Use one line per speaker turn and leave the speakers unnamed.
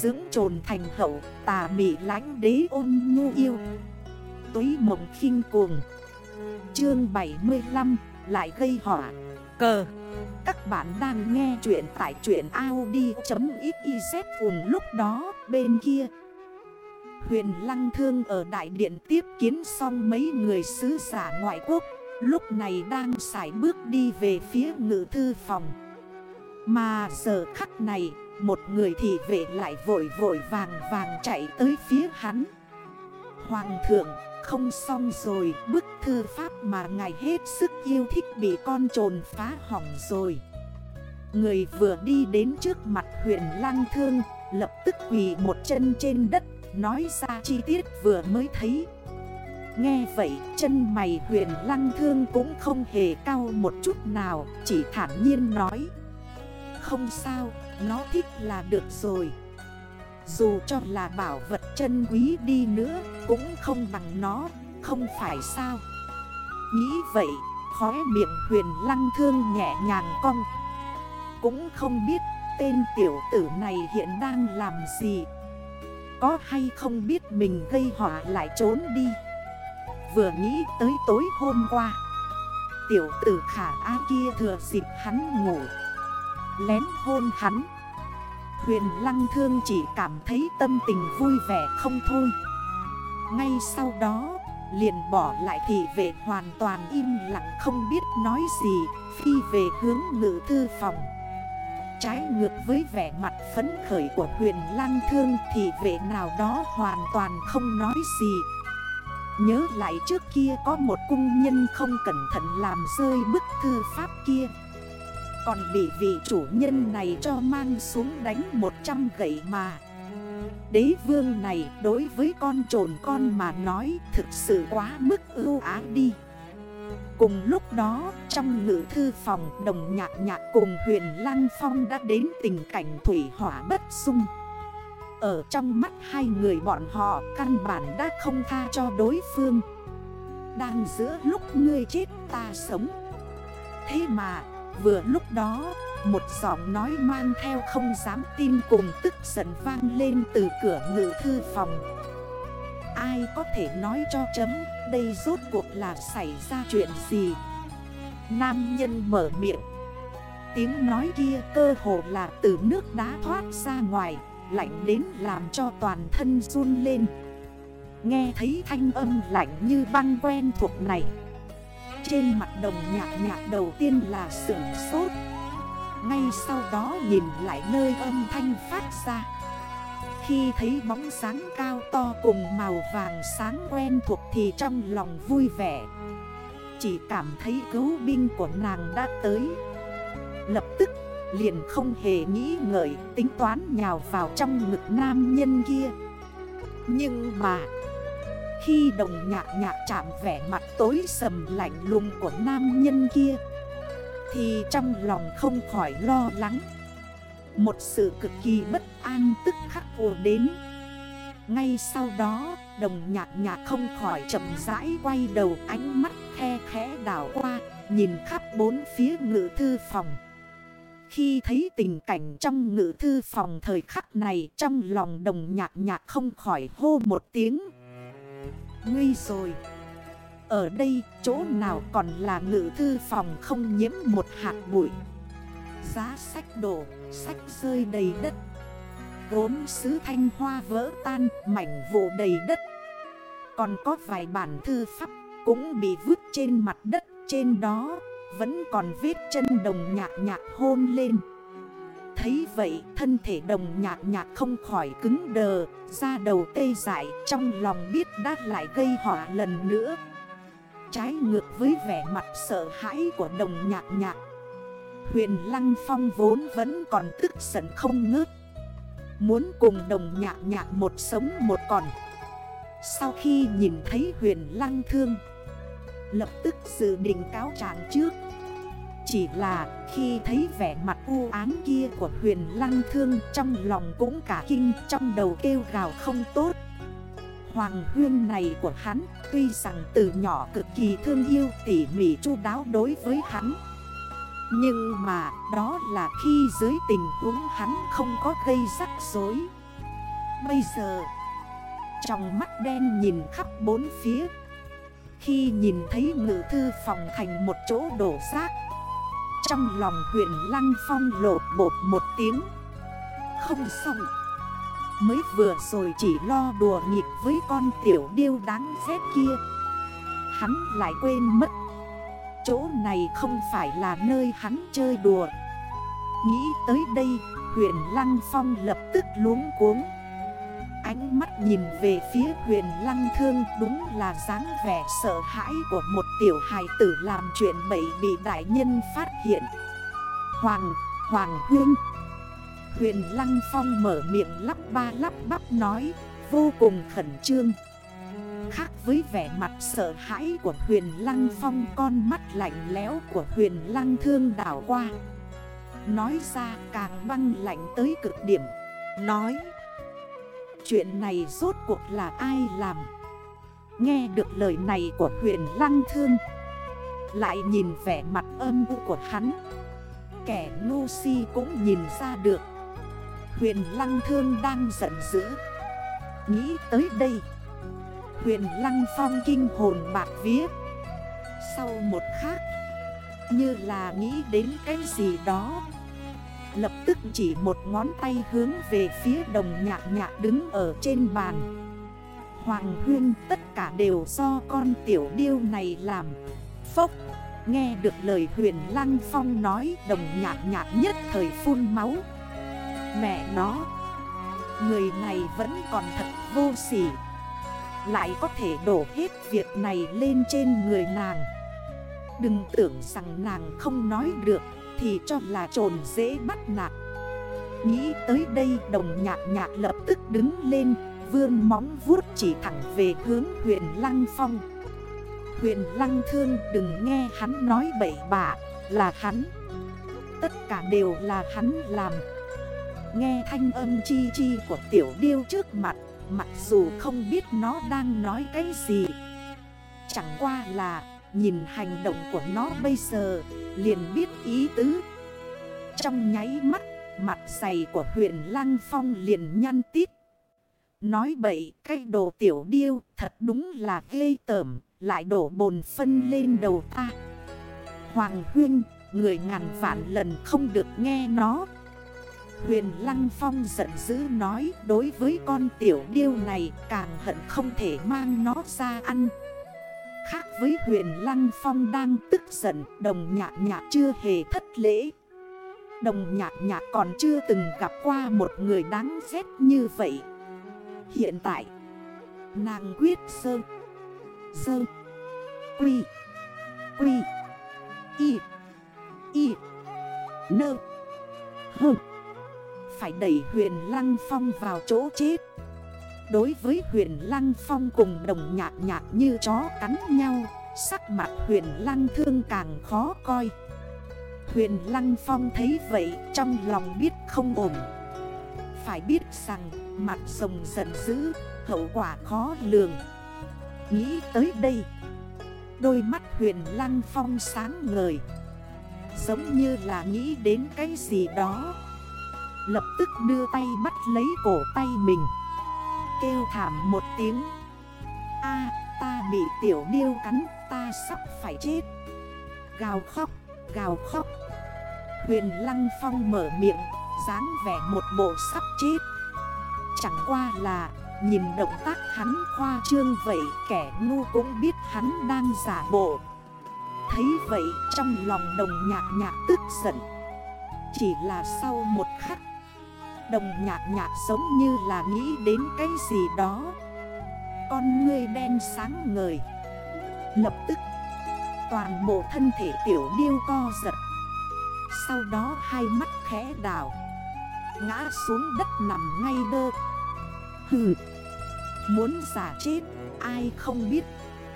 Dưỡng trồn thành hậu, tà mị lánh đế ôn nhu yêu. Túy mộng khinh cuồng. Chương 75 lại gây hỏa Cờ. Các bạn đang nghe chuyện tại chuyện Audi.xyz vùng lúc đó, bên kia. Huyền Lăng Thương ở đại điện tiếp kiến xong mấy người sứ giả ngoại quốc, Lúc này đang xài bước đi về phía ngự thư phòng. Mà giờ khắc này một người thị vệ lại vội vội vàng vàng chạy tới phía hắn. Hoàng thượng không xong rồi Bức thư pháp mà ngài hết sức yêu thích bị con trồn phá hỏng rồi. Người vừa đi đến trước mặt huyện Lăng Thương Lập tức quỳ một chân trên đất Nói ra chi tiết vừa mới thấy. Nghe vậy chân mày huyền lăng thương cũng không hề cao một chút nào Chỉ thản nhiên nói. Không sao, nó thích là được rồi. Dù cho là bảo vật chân quý đi nữa Cũng không bằng nó, không phải sao? Nghĩ vậy, khóe miệng huyền lăng thương nhẹ nhàng cong. Cũng không biết tên tiểu tử này hiện đang làm gì. Có hay không biết mình gây họa lại trốn đi? Vừa nghĩ tới tối hôm qua Tiểu tử khả á kia thừa dịp hắn ngủ. Lén hôn hắn. Huyền lăng thương chỉ cảm thấy tâm tình vui vẻ không thôi. Ngay sau đó, liền bỏ lại thị vệ hoàn toàn im lặng không biết nói gì, Phi về hướng ngự thư phòng. Trái ngược với vẻ mặt phấn khởi của huyền lăng thương Thì vệ nào đó hoàn toàn không nói gì. Nhớ lại trước kia có một cung nhân không cẩn thận làm rơi bức thư pháp kia. Còn bị vị chủ nhân này cho mang xuống đánh 100 gậy mà. Đế vương này đối với con trồn con mà nói thực sự quá mức ưu á đi. Cùng lúc đó, trong ngữ thư phòng đồng nhạc nhạc cùng huyền Lăng Phong đã đến tình cảnh thủy hỏa bất sung ở trong mắt hai người bọn họ, căn bản đã không tha cho đối phương. Đang giữa lúc ngươi chết ta sống. Thế mà vừa lúc đó, Một giọng nói mang theo không dám tin cùng tức giận vang lên từ cửa ngự thư phòng. Ai có thể nói cho chấm, Đây rốt cuộc là xảy ra chuyện gì? Nam nhân mở miệng. Tiếng nói kia cơ hồ là từ nước đá thoát ra ngoài, Lạnh đến làm cho toàn thân run lên. Nghe thấy thanh âm lạnh như băng quen thuộc này trên mặt đồng nhạc nhạc đầu tiên là sưởng sốt. Ngay sau đó nhìn lại nơi âm thanh phát ra. Khi thấy bóng sáng cao to cùng màu vàng sáng quen thuộc thì trong lòng vui vẻ. Chỉ cảm thấy cứu binh của nàng đã tới. Lập tức Liền không hề nghĩ ngợi tính toán nhào vào trong ngực nam nhân kia. Nhưng mà khi đồng nhạc nhạc chạm vẻ mặt tối sầm lạnh lùng của nam nhân kia, Thì trong lòng không khỏi lo lắng. Một sự cực kỳ bất an tức khắc vừa đến. Ngay sau đó, đồng nhạc nhạc không khỏi chậm rãi quay đầu ánh mắt khe khẽ đảo qua, Nhìn khắp bốn phía ngự thư phòng. Khi thấy tình cảnh trong ngự thư phòng thời khắc này, trong lòng đồng nhạc nhạc không khỏi hô một tiếng. Nguy rồi. Ở đây chỗ nào còn là ngự thư phòng không nhiễm một hạt bụi. Giá sách đổ, sách rơi đầy đất. Gốm sứ thanh hoa vỡ tan, mảnh vụ đầy đất. Còn có vài bản thư pháp cũng bị vứt trên mặt đất trên đó vẫn còn vết chân đồng nhạc nhạc hôn lên Thấy vậy, thân thể đồng nhạc nhạc không khỏi cứng đờ Ra đầu tê dại, trong lòng biết đã lại gây họa lần nữa. Trái ngược với vẻ mặt sợ hãi của đồng nhạc nhạc, Huyền Lăng Phong vốn vẫn còn tức giận không ngớt. Muốn cùng đồng nhạc nhạc một sống một còn. Sau khi nhìn thấy huyền Lăng Thương, Lập tức dự định cáo trạng trước chỉ là khi thấy vẻ mặt u ám kia của huyền lăng thương Trong lòng cũng cả kinh, trong đầu kêu gào không tốt. Hoàng huyên này của hắn tuy rằng từ nhỏ cực kỳ thương yêu, tỉ mỉ chu đáo đối với hắn. Nhưng mà đó là khi dưới tình huống hắn không có gây rắc rối. Bây giờ, Trong mắt đen nhìn khắp bốn phía, Khi nhìn thấy ngự thư phòng thành một chỗ đổ xác trong lòng huyện Lăng Phong lột bột một tiếng. Không xong. Mới vừa rồi chỉ lo đùa nghịch với con tiểu điêu đáng ghét kia. Hắn lại quên mất. Chỗ này không phải là nơi hắn chơi đùa. Nghĩ tới đây, Huyền Lăng Phong lập tức luống cuống. Ánh mắt nhìn về phía huyền Lăng Thương Đúng là dáng vẻ sợ hãi của một tiểu hài tử làm chuyện bậy bị đại nhân phát hiện. Hoàng, Hoàng Hương. Huyền Lăng Phong mở miệng lắp ba lắp bắp nói Vô cùng khẩn trương. Khác với vẻ mặt sợ hãi của huyền Lăng Phong Con mắt lạnh lẽo của huyền Lăng Thương đảo qua. Nói ra càng băng lạnh tới cực điểm. Nói Chuyện này rốt cuộc là ai làm? Nghe được lời này của huyền Lăng Thương, Lại nhìn vẻ mặt âm u của hắn. Kẻ ngu si cũng nhìn ra được. Huyền Lăng Thương đang giận dữ. Nghĩ tới đây, Huyền Lăng Phong kinh hồn bạc vía. Sau một khắc, Như là nghĩ đến cái gì đó Lập tức chỉ một ngón tay hướng về phía đồng nhạc nhạc đứng ở trên bàn. Hoàng huyên, tất cả đều do con tiểu điêu này làm. Phốc, Nghe được lời huyền Lăng Phong nói, đồng nhạc nhạc nhất thời phun máu. Mẹ nó, Người này vẫn còn thật vô sỉ. Lại có thể đổ hết việc này lên trên người nàng. Đừng tưởng rằng nàng không nói được. Thì cho là trồn dễ bắt nạt. Nghĩ tới đây, đồng nhạc nhạc lập tức đứng lên, Vươn móng vuốt chỉ thẳng về hướng huyện Lăng Phong. Huyện Lăng Thương đừng nghe hắn nói bậy bạ, là hắn. Tất cả đều là hắn làm. Nghe thanh âm chi chi của tiểu điêu trước mặt, Mặc dù không biết nó đang nói cái gì. Chẳng qua là, nhìn hành động của nó bây giờ liền biết ý tứ. Trong nháy mắt, Mặt dày của huyện Lăng Phong liền nhăn tít. Nói bậy, cái đồ tiểu điêu thật đúng là ghê tởm, Lại đổ bồn phân lên đầu ta. Hoàng huyên, người ngàn vạn lần không được nghe nó. Huyền Lăng Phong giận dữ nói, đối với con tiểu điêu này, càng hận không thể mang nó ra ăn. Khác với huyền Lăng Phong đang tức giận đồng nhạc nhạc chưa hề thất lễ. Đồng nhạc nhạc còn chưa từng gặp qua một người đáng ghét như vậy. Hiện tại, nàng quyết sơ, sơ, quy, quy, y, y, nơ, hơ phải đẩy huyền Lăng Phong vào chỗ chết Đối với huyền Lăng Phong cùng đồng nhạc nhạc như chó cắn nhau, Sắc mặt huyền Lăng thương càng khó coi. Huyền Lăng Phong thấy vậy trong lòng biết không ổn. Phải biết rằng, mặt rồng giận dữ, Hậu quả khó lường. Nghĩ tới đây, Đôi mắt huyền Lăng Phong sáng ngời. Giống như là nghĩ đến cái gì đó. Lập tức đưa tay bắt lấy cổ tay mình. Kêu thảm một tiếng. A ta bị tiểu điêu cắn Ta sắp phải chết. Gào khóc, gào khóc. Huyền Lăng Phong mở miệng dáng vẻ một bộ sắp chết. Chẳng qua là Nhìn động tác hắn khoa trương vậy Kẻ ngu cũng biết hắn đang giả bộ. Thấy vậy trong lòng đồng nhạc nhạc tức giận. Chỉ là sau một khắc Đồng nhạc nhạc giống như là nghĩ đến cái gì đó. Con ngươi đen sáng ngời. Lập tức, Toàn bộ thân thể tiểu điêu co giật. Sau đó hai mắt khẽ đảo Ngã xuống đất nằm ngay đơ. Hừ, Muốn giả chết, Ai không biết.